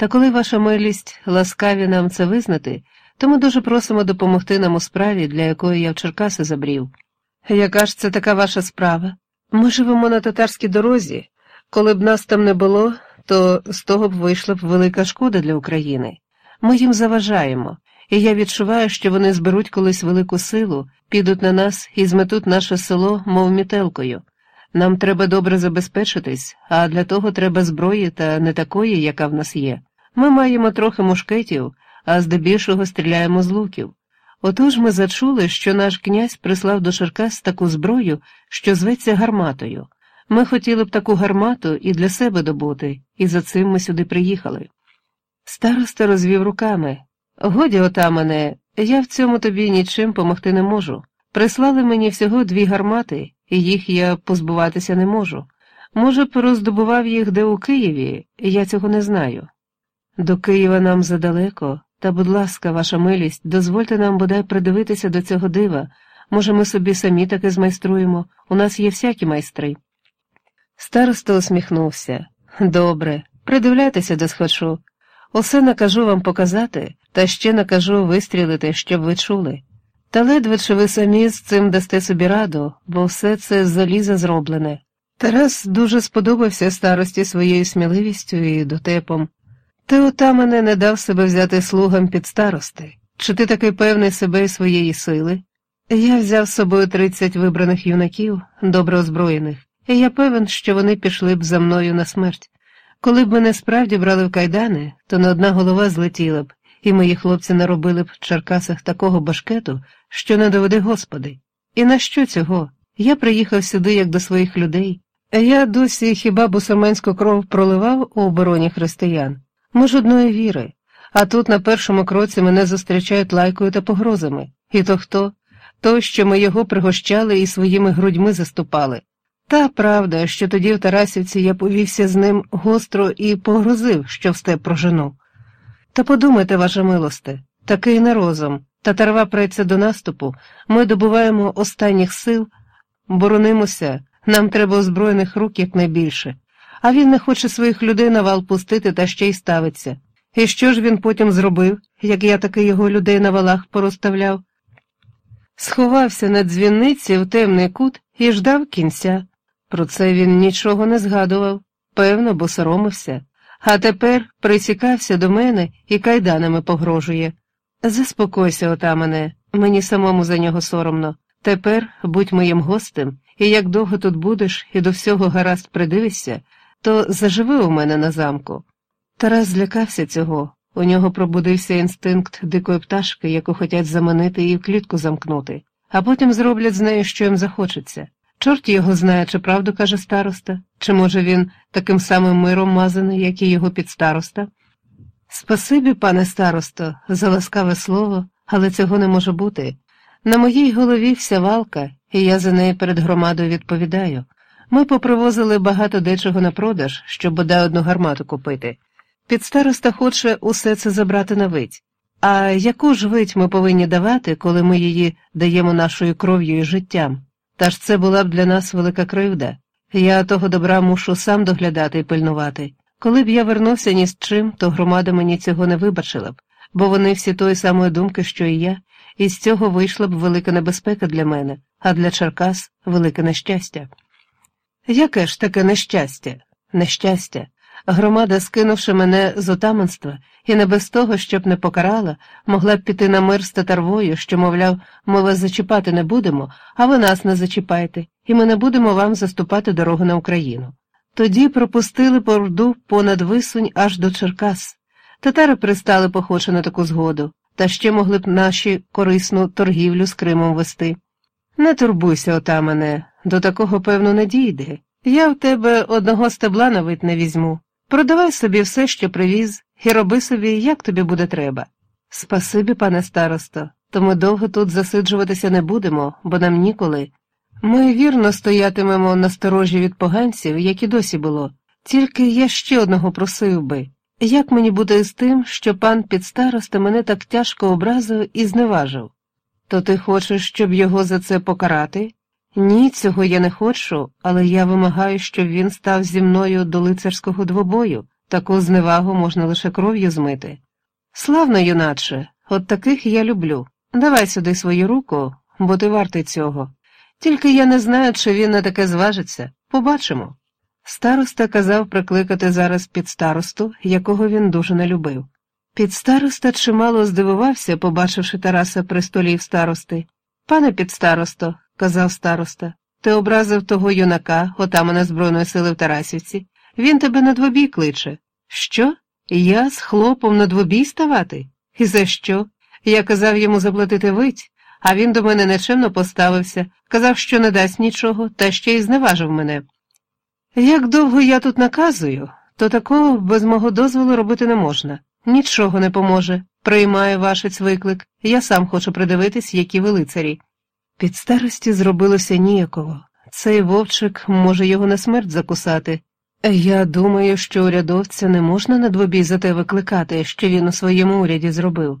Та коли ваша милість ласкаві нам це визнати, то ми дуже просимо допомогти нам у справі, для якої я в Черкаси забрів. Яка ж це така ваша справа? Ми живемо на татарській дорозі. Коли б нас там не було, то з того б вийшла б велика шкода для України. Ми їм заважаємо, і я відчуваю, що вони зберуть колись велику силу, підуть на нас і зметуть наше село, мов мітелкою. Нам треба добре забезпечитись, а для того треба зброї та не такої, яка в нас є. Ми маємо трохи мушкетів, а здебільшого стріляємо з луків. Отож ми зачули, що наш князь прислав до Черкас таку зброю, що зветься гарматою. Ми хотіли б таку гармату і для себе добути, і за цим ми сюди приїхали. Староста розвів руками. Годі, отамане, я в цьому тобі нічим помогти не можу. Прислали мені всього дві гармати, і їх я позбуватися не можу. Може б, роздобував їх де у Києві, я цього не знаю. До Києва нам задалеко, та, будь ласка, ваша милість, дозвольте нам бодай придивитися до цього дива. Може, ми собі самі таке змайструємо, у нас є всякі майстри. Староста усміхнувся. Добре, придивляйтеся, де схочу. Усе накажу вам показати, та ще накажу вистрілити, щоб ви чули. Та ледве чи ви самі з цим дасте собі раду, бо все це з заліза зроблене. Тарас дуже сподобався старості своєю сміливістю і дотепом. Ти ота мене не дав себе взяти слугам під старости. Чи ти такий певний себе і своєї сили? Я взяв з собою тридцять вибраних юнаків, добре озброєних, і я певен, що вони пішли б за мною на смерть. Коли б мене справді брали в кайдани, то не одна голова злетіла б, і мої хлопці наробили б в Черкасах такого башкету, що не доведе Господи. І на що цього? Я приїхав сюди як до своїх людей. Я досі хіба бусурменську кров проливав у обороні християн. Ми ж одної віри, а тут на першому кроці мене зустрічають лайкою та погрозами. І то хто? То, що ми його пригощали і своїми грудьми заступали. Та правда, що тоді в Тарасівці я повівся з ним гостро і погрозив, що в степ прожену. Та подумайте, ваша милосте, такий не розум, татарва преться до наступу, ми добуваємо останніх сил, боронимося, нам треба озброєних рук якнайбільше, а він не хоче своїх людей на вал пустити та ще й ставиться. І що ж він потім зробив, як я таки його людей на валах порозставляв? Сховався на дзвінниці в темний кут і ждав кінця. Про це він нічого не згадував, певно, бо соромився, а тепер присікався до мене і кайданами погрожує. Заспокойся, отамане, мені самому за нього соромно. Тепер будь моїм гостем, і як довго тут будеш і до всього гаразд придивишся, то заживи у мене на замку. Тарас злякався цього, у нього пробудився інстинкт дикої пташки, яку хотять заманити і в клітку замкнути, а потім зроблять з нею, що їм захочеться. Чорт його знає, чи правду каже староста, чи може він таким самим миром мазаний, як і його підстароста. Спасибі, пане старосто, за ласкаве слово, але цього не може бути. На моїй голові вся валка, і я за неї перед громадою відповідаю. Ми попривозили багато дечого на продаж, щоб бодай одну гармату купити. Підстароста хоче усе це забрати на вить. А яку ж вить ми повинні давати, коли ми її даємо нашою кров'ю і життям? Та ж це була б для нас велика кривда. Я того добра мушу сам доглядати і пильнувати. Коли б я вернувся ні з чим, то громада мені цього не вибачила б, бо вони всі тої самої думки, що і я, і з цього вийшла б велика небезпека для мене, а для Черкас велике нещастя. Яке ж таке нещастя? Нещастя. Громада, скинувши мене з отаманства, і не без того, щоб не покарала, могла б піти на мир з татарвою, що, мовляв, ми вас зачіпати не будемо, а ви нас не зачіпайте, і ми не будемо вам заступати дорогу на Україну. Тоді пропустили по Орду понад висунь аж до Черкас. Татари пристали похоче на таку згоду, та ще могли б наші корисну торгівлю з Кримом вести. Не турбуйся, отамане, до такого, певно, не дійде. Я в тебе одного стебла на вид не візьму. Продавай собі все, що привіз, і роби собі, як тобі буде треба. Спасибі, пане старосто, то ми довго тут засиджуватися не будемо, бо нам ніколи. Ми вірно стоятимемо на сторожі від поганців, як і досі було, тільки я ще одного просив би. Як мені буде з тим, що пан підстароста мене так тяжко образив і зневажив? То ти хочеш, щоб його за це покарати? Ні, цього я не хочу, але я вимагаю, щоб він став зі мною до лицарського двобою, таку зневагу можна лише кров'ю змити. Славно, юначе, от таких я люблю. Давай сюди свою руку, бо ти вартий цього. Тільки я не знаю, чи він на таке зважиться. Побачимо. Староста казав прикликати зараз під старосту, якого він дуже не любив. Підстароста чимало здивувався, побачивши Тараса при столі в старости. Пане підстаросто, казав староста, ти образив того юнака, отамана Збройної сили в Тарасівці. Він тебе на двобій кличе. Що? Я з хлопом на двобій ставати? І за що? Я казав йому заплатити вить, а він до мене нечемно поставився, казав, що не дасть нічого, та ще й зневажив мене. Як довго я тут наказую, то такого без мого дозволу робити не можна. Нічого не поможе. Приймаю вашець виклик, я сам хочу придивитись, які ви лицарі. Під старості зробилося ніяково. Цей вовчик може його на смерть закусати. Я думаю, що урядовця не можна на двобій за те викликати, що він у своєму уряді зробив.